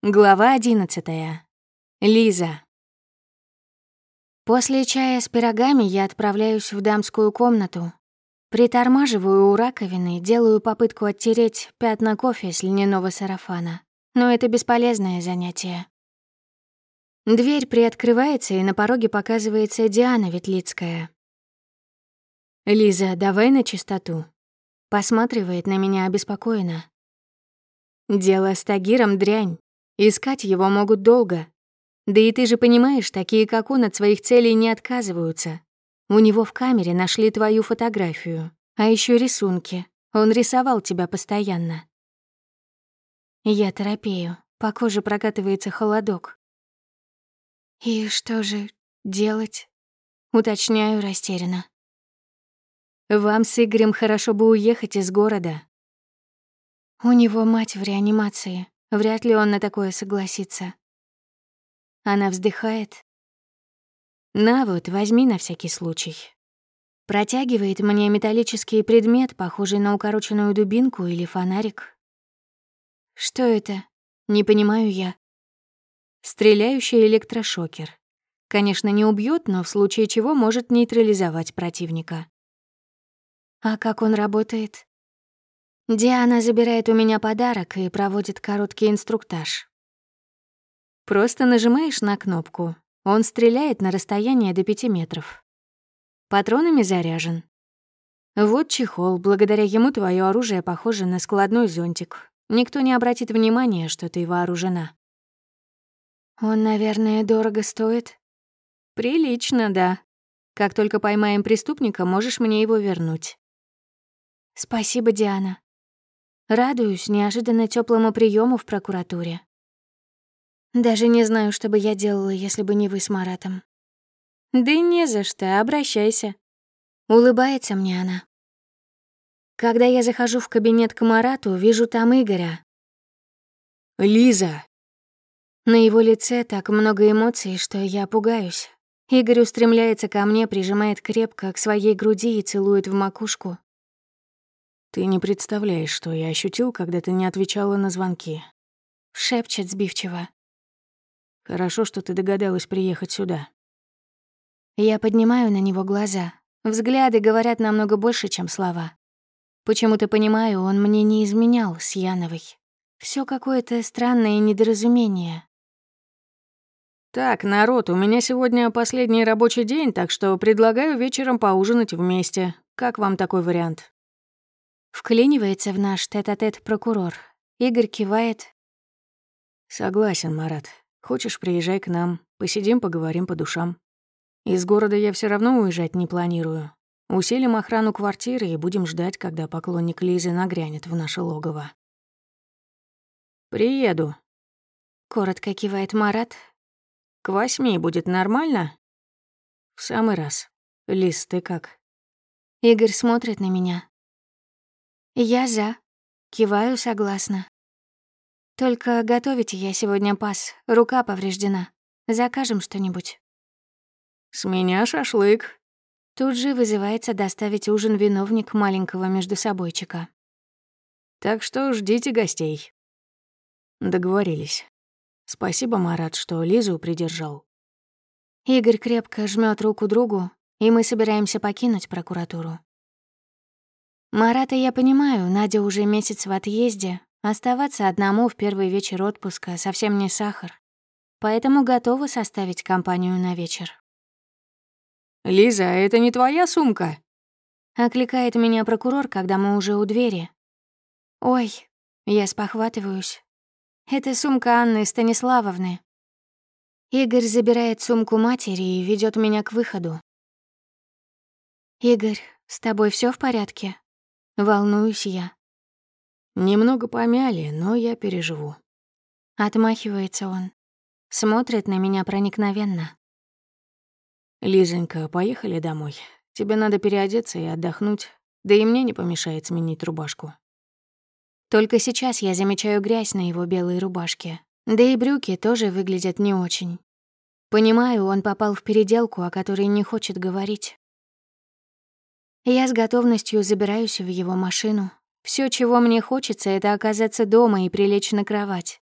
Глава одиннадцатая. Лиза. После чая с пирогами я отправляюсь в дамскую комнату. Притормаживаю у раковины, делаю попытку оттереть пятна кофе с льняного сарафана. Но это бесполезное занятие. Дверь приоткрывается, и на пороге показывается Диана Ветлицкая. «Лиза, давай на чистоту». Посматривает на меня обеспокоенно. «Дело с Тагиром дрянь. Искать его могут долго. Да и ты же понимаешь, такие как он от своих целей не отказываются. У него в камере нашли твою фотографию, а еще рисунки. Он рисовал тебя постоянно. Я торопею, по коже прокатывается холодок. «И что же делать?» Уточняю растерянно. «Вам с Игорем хорошо бы уехать из города». У него мать в реанимации. Вряд ли он на такое согласится. Она вздыхает. «На вот, возьми на всякий случай». Протягивает мне металлический предмет, похожий на укороченную дубинку или фонарик. «Что это?» Не понимаю я. Стреляющий электрошокер. Конечно, не убьет, но в случае чего может нейтрализовать противника. А как он работает? Диана забирает у меня подарок и проводит короткий инструктаж. Просто нажимаешь на кнопку. Он стреляет на расстояние до 5 метров. Патронами заряжен. Вот чехол, благодаря ему твое оружие похоже на складной зонтик. Никто не обратит внимания, что ты вооружена. Он, наверное, дорого стоит? Прилично, да. Как только поймаем преступника, можешь мне его вернуть. Спасибо, Диана. Радуюсь неожиданно теплому приему в прокуратуре. Даже не знаю, что бы я делала, если бы не вы с Маратом. Да не за что, обращайся. Улыбается мне она. Когда я захожу в кабинет к Марату, вижу там Игоря. «Лиза!» На его лице так много эмоций, что я пугаюсь. Игорь устремляется ко мне, прижимает крепко к своей груди и целует в макушку. Ты не представляешь, что я ощутил, когда ты не отвечала на звонки. Шепчет сбивчиво. Хорошо, что ты догадалась приехать сюда. Я поднимаю на него глаза. Взгляды говорят намного больше, чем слова. Почему-то понимаю, он мне не изменял с Яновой. Все какое-то странное недоразумение. «Так, народ, у меня сегодня последний рабочий день, так что предлагаю вечером поужинать вместе. Как вам такой вариант?» Вклинивается в наш тет-а-тет прокурор. Игорь кивает. «Согласен, Марат. Хочешь, приезжай к нам. Посидим, поговорим по душам. Из города я все равно уезжать не планирую. Усилим охрану квартиры и будем ждать, когда поклонник Лизы нагрянет в наше логово». «Приеду», — коротко кивает Марат. «К восьми будет нормально?» «В самый раз. Лиз, ты как?» Игорь смотрит на меня, «Я за». Киваю согласно. «Только готовите я сегодня пас, рука повреждена. Закажем что-нибудь». «С меня шашлык». Тут же вызывается доставить ужин виновник маленького междусобойчика. «Так что ждите гостей». Договорились. Спасибо, Марат, что Лизу придержал. Игорь крепко жмет руку другу, и мы собираемся покинуть прокуратуру. Марата я понимаю, Надя уже месяц в отъезде. Оставаться одному в первый вечер отпуска совсем не сахар. Поэтому готова составить компанию на вечер. «Лиза, это не твоя сумка?» Окликает меня прокурор, когда мы уже у двери. «Ой», я спохватываюсь. «Это сумка Анны Станиславовны». Игорь забирает сумку матери и ведет меня к выходу. «Игорь, с тобой все в порядке?» Волнуюсь я. Немного помяли, но я переживу. Отмахивается он. Смотрит на меня проникновенно. Лизонька, поехали домой. Тебе надо переодеться и отдохнуть. Да и мне не помешает сменить рубашку. Только сейчас я замечаю грязь на его белой рубашке. Да и брюки тоже выглядят не очень. Понимаю, он попал в переделку, о которой не хочет говорить. Я с готовностью забираюсь в его машину. Все, чего мне хочется, это оказаться дома и прилечь на кровать.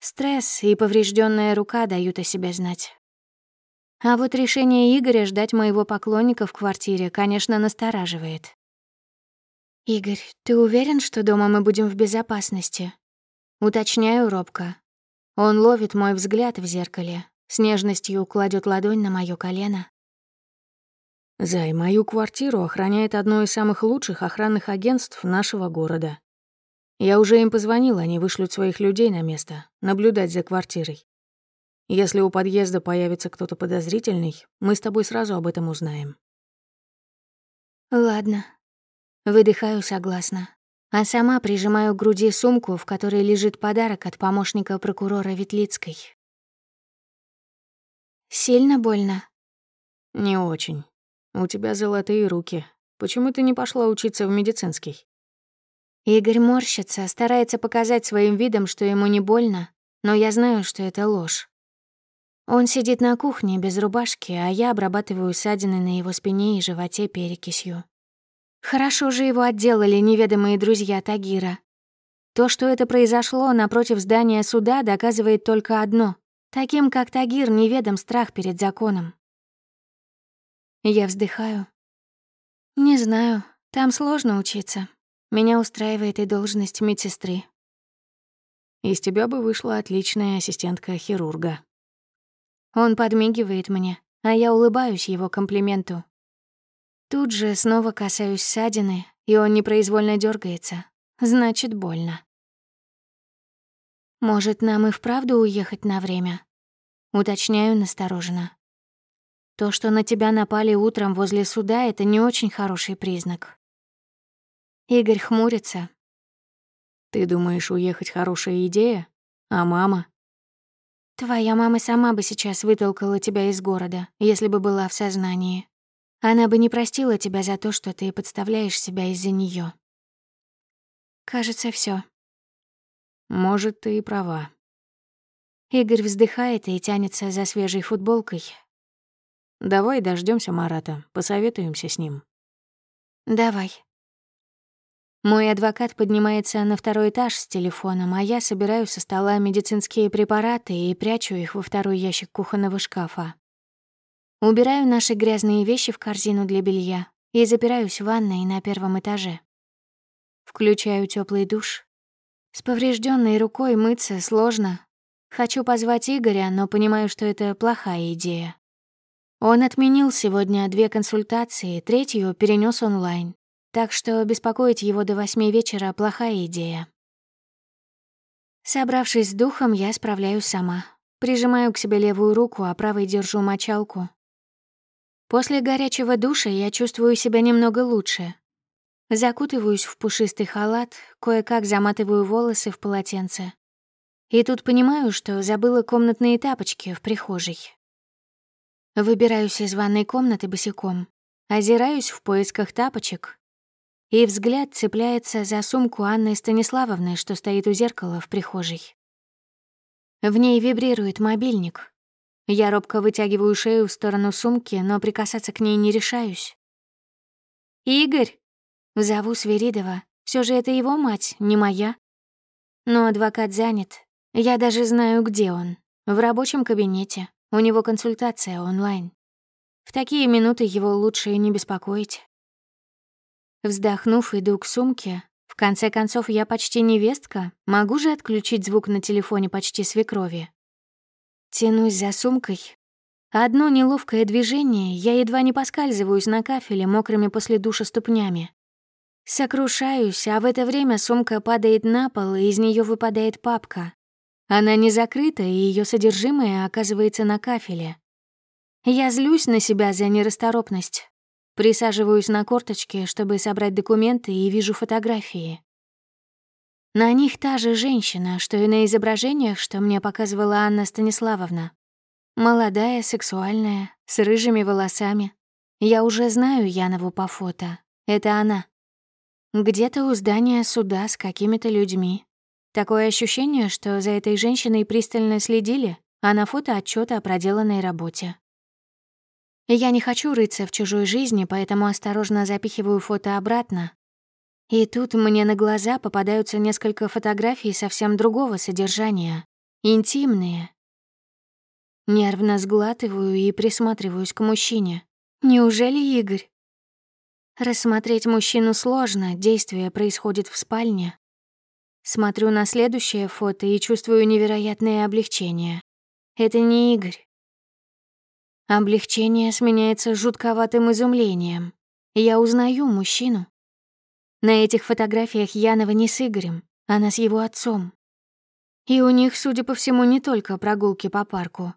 Стресс и поврежденная рука дают о себе знать. А вот решение Игоря ждать моего поклонника в квартире, конечно, настораживает. «Игорь, ты уверен, что дома мы будем в безопасности?» Уточняю робко. Он ловит мой взгляд в зеркале, с нежностью кладет ладонь на моё колено. «Зай, мою квартиру охраняет одно из самых лучших охранных агентств нашего города. Я уже им позвонил, они вышлют своих людей на место, наблюдать за квартирой. Если у подъезда появится кто-то подозрительный, мы с тобой сразу об этом узнаем». «Ладно». Выдыхаю согласно, а сама прижимаю к груди сумку, в которой лежит подарок от помощника прокурора Ветлицкой. «Сильно больно?» «Не очень. У тебя золотые руки. Почему ты не пошла учиться в медицинский?» Игорь морщится, старается показать своим видом, что ему не больно, но я знаю, что это ложь. Он сидит на кухне без рубашки, а я обрабатываю ссадины на его спине и животе перекисью. Хорошо же его отделали неведомые друзья Тагира. То, что это произошло напротив здания суда, доказывает только одно. Таким, как Тагир, неведом страх перед законом. Я вздыхаю. Не знаю, там сложно учиться. Меня устраивает и должность медсестры. Из тебя бы вышла отличная ассистентка хирурга. Он подмигивает мне, а я улыбаюсь его комплименту. Тут же снова касаюсь ссадины, и он непроизвольно дергается. Значит, больно. Может, нам и вправду уехать на время? Уточняю настороженно. То, что на тебя напали утром возле суда, это не очень хороший признак. Игорь хмурится. «Ты думаешь, уехать хорошая идея? А мама?» «Твоя мама сама бы сейчас вытолкала тебя из города, если бы была в сознании. Она бы не простила тебя за то, что ты подставляешь себя из-за нее. Кажется, все. Может, ты и права. Игорь вздыхает и тянется за свежей футболкой. Давай дождемся Марата, посоветуемся с ним. Давай. Мой адвокат поднимается на второй этаж с телефоном, а я собираю со стола медицинские препараты и прячу их во второй ящик кухонного шкафа. Убираю наши грязные вещи в корзину для белья и запираюсь в ванной на первом этаже. Включаю теплый душ. С поврежденной рукой мыться сложно. Хочу позвать Игоря, но понимаю, что это плохая идея. Он отменил сегодня две консультации, третью перенес онлайн. Так что беспокоить его до восьми вечера — плохая идея. Собравшись с духом, я справляюсь сама. Прижимаю к себе левую руку, а правой держу мочалку. После горячего душа я чувствую себя немного лучше. Закутываюсь в пушистый халат, кое-как заматываю волосы в полотенце. И тут понимаю, что забыла комнатные тапочки в прихожей. Выбираюсь из ванной комнаты босиком, озираюсь в поисках тапочек и взгляд цепляется за сумку Анны Станиславовны, что стоит у зеркала в прихожей. В ней вибрирует мобильник. Я робко вытягиваю шею в сторону сумки, но прикасаться к ней не решаюсь. «Игорь!» — зову Сверидова. Все же это его мать, не моя. Но адвокат занят. Я даже знаю, где он. В рабочем кабинете. У него консультация онлайн. В такие минуты его лучше не беспокоить. Вздохнув, иду к сумке. В конце концов, я почти невестка. Могу же отключить звук на телефоне почти свекрови. Тянусь за сумкой. Одно неловкое движение, я едва не поскальзываюсь на кафеле мокрыми после душа ступнями. Сокрушаюсь, а в это время сумка падает на пол, и из нее выпадает папка. Она не закрыта, и ее содержимое оказывается на кафеле. Я злюсь на себя за нерасторопность. Присаживаюсь на корточки, чтобы собрать документы, и вижу фотографии. На них та же женщина, что и на изображениях, что мне показывала Анна Станиславовна. Молодая, сексуальная, с рыжими волосами. Я уже знаю Янову по фото. Это она. Где-то у здания суда с какими-то людьми. Такое ощущение, что за этой женщиной пристально следили, а на фото отчёт о проделанной работе. Я не хочу рыться в чужой жизни, поэтому осторожно запихиваю фото обратно. И тут мне на глаза попадаются несколько фотографий совсем другого содержания. интимные. Нервно сглатываю и присматриваюсь к мужчине. Неужели Игорь? Рассмотреть мужчину сложно, действие происходит в спальне. Смотрю на следующее фото и чувствую невероятное облегчение. Это не Игорь. Облегчение сменяется жутковатым изумлением. Я узнаю мужчину. На этих фотографиях Янова не с Игорем, она с его отцом. И у них, судя по всему, не только прогулки по парку.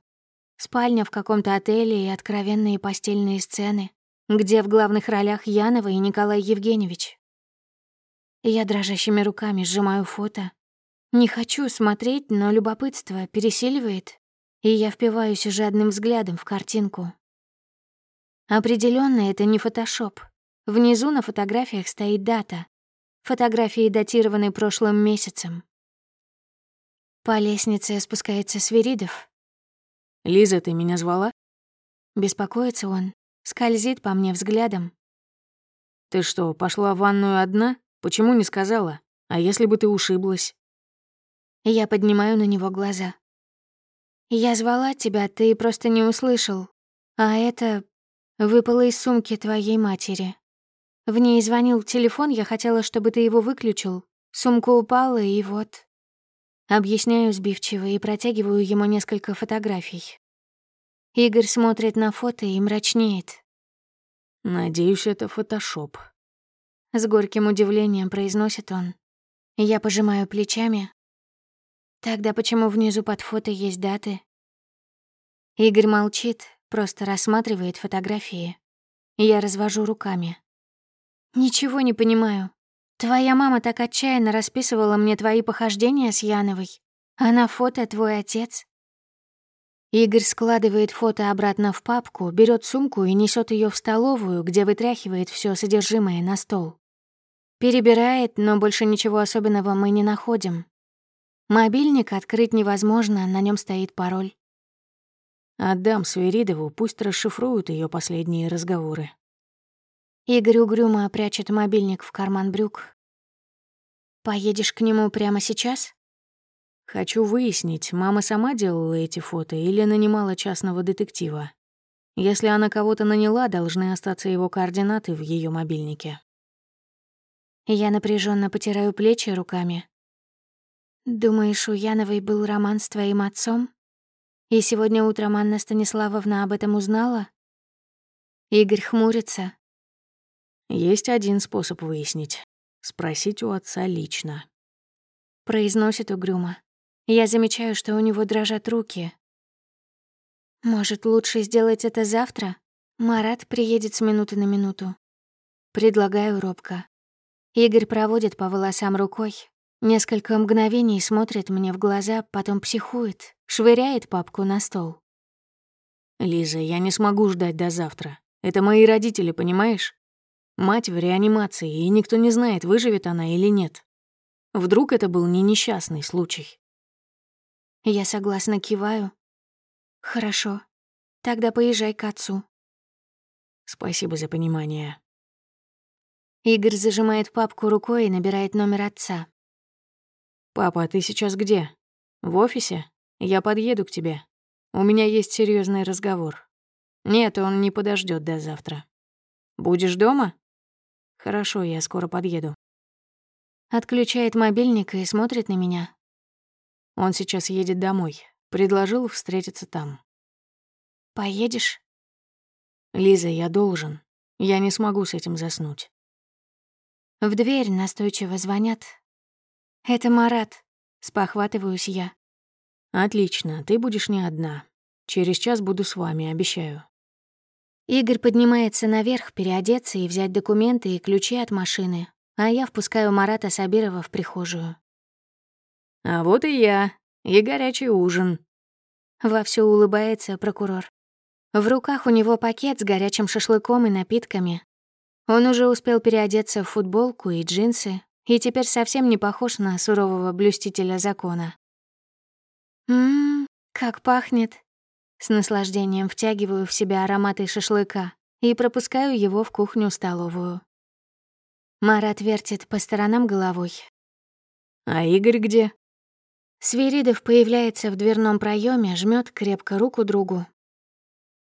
Спальня в каком-то отеле и откровенные постельные сцены, где в главных ролях Янова и Николай Евгеньевич. Я дрожащими руками сжимаю фото. Не хочу смотреть, но любопытство пересиливает, и я впиваюсь жадным взглядом в картинку. Определенно, это не фотошоп. Внизу на фотографиях стоит дата. Фотографии датированы прошлым месяцем. По лестнице спускается Свиридов. «Лиза, ты меня звала?» Беспокоится он, скользит по мне взглядом. «Ты что, пошла в ванную одна? Почему не сказала? А если бы ты ушиблась?» Я поднимаю на него глаза. «Я звала тебя, ты просто не услышал. А это выпало из сумки твоей матери. В ней звонил телефон, я хотела, чтобы ты его выключил. Сумка упала, и вот. Объясняю сбивчиво и протягиваю ему несколько фотографий. Игорь смотрит на фото и мрачнеет. «Надеюсь, это фотошоп». С горьким удивлением произносит он. Я пожимаю плечами. Тогда почему внизу под фото есть даты? Игорь молчит, просто рассматривает фотографии. Я развожу руками. «Ничего не понимаю. Твоя мама так отчаянно расписывала мне твои похождения с Яновой. А на фото твой отец». Игорь складывает фото обратно в папку, берет сумку и несет ее в столовую, где вытряхивает все содержимое на стол. Перебирает, но больше ничего особенного мы не находим. Мобильник открыть невозможно, на нем стоит пароль. Отдам Свиридову, пусть расшифруют ее последние разговоры. Игорь угрюмо прячет мобильник в карман брюк. «Поедешь к нему прямо сейчас?» «Хочу выяснить, мама сама делала эти фото или нанимала частного детектива. Если она кого-то наняла, должны остаться его координаты в ее мобильнике». Я напряженно потираю плечи руками. «Думаешь, у Яновой был роман с твоим отцом? И сегодня утром Анна Станиславовна об этом узнала?» Игорь хмурится, есть один способ выяснить. Спросить у отца лично. Произносит угрюмо. Я замечаю, что у него дрожат руки. Может, лучше сделать это завтра? Марат приедет с минуты на минуту. Предлагаю робко. Игорь проводит по волосам рукой. Несколько мгновений смотрит мне в глаза, потом психует, швыряет папку на стол. «Лиза, я не смогу ждать до завтра. Это мои родители, понимаешь? Мать в реанимации, и никто не знает, выживет она или нет. Вдруг это был не несчастный случай. Я согласно киваю. Хорошо. Тогда поезжай к отцу. Спасибо за понимание. Игорь зажимает папку рукой и набирает номер отца. «Папа, а ты сейчас где? В офисе? Я подъеду к тебе. У меня есть серьезный разговор. Нет, он не подождет до завтра. Будешь дома?» «Хорошо, я скоро подъеду». Отключает мобильник и смотрит на меня. Он сейчас едет домой. Предложил встретиться там. «Поедешь?» «Лиза, я должен. Я не смогу с этим заснуть». В дверь настойчиво звонят. «Это Марат», — спохватываюсь я. «Отлично, ты будешь не одна. Через час буду с вами, обещаю». Игорь поднимается наверх переодеться и взять документы и ключи от машины, а я впускаю Марата Сабирова в прихожую. «А вот и я. И горячий ужин». Вовсю улыбается прокурор. В руках у него пакет с горячим шашлыком и напитками. Он уже успел переодеться в футболку и джинсы, и теперь совсем не похож на сурового блюстителя закона. «Ммм, как пахнет», с наслаждением втягиваю в себя ароматы шашлыка и пропускаю его в кухню-столовую. Марат вертит по сторонам головой. «А Игорь где?» Свиридов появляется в дверном проеме, жмет крепко руку другу.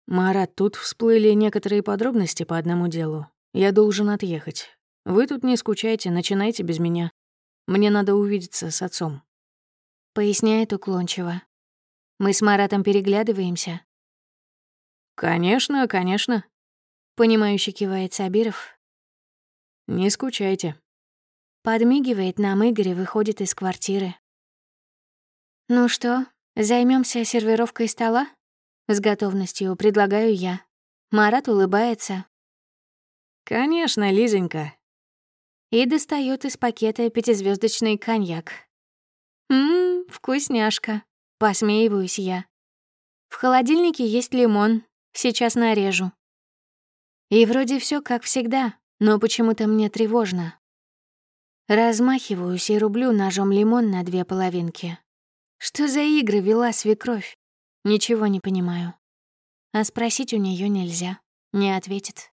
«Марат, тут всплыли некоторые подробности по одному делу. Я должен отъехать. Вы тут не скучайте, начинайте без меня. Мне надо увидеться с отцом». Поясняет уклончиво. Мы с Маратом переглядываемся. «Конечно, конечно», — понимающе кивает Сабиров. «Не скучайте». Подмигивает нам Игорь и выходит из квартиры. «Ну что, займемся сервировкой стола?» С готовностью предлагаю я. Марат улыбается. «Конечно, Лизонька». И достает из пакета пятизвездочный коньяк. «Ммм, вкусняшка», — посмеиваюсь я. В холодильнике есть лимон, сейчас нарежу. И вроде все как всегда, но почему-то мне тревожно. Размахиваюсь и рублю ножом лимон на две половинки. Что за игры вела свекровь? Ничего не понимаю. А спросить у нее нельзя. Не ответит.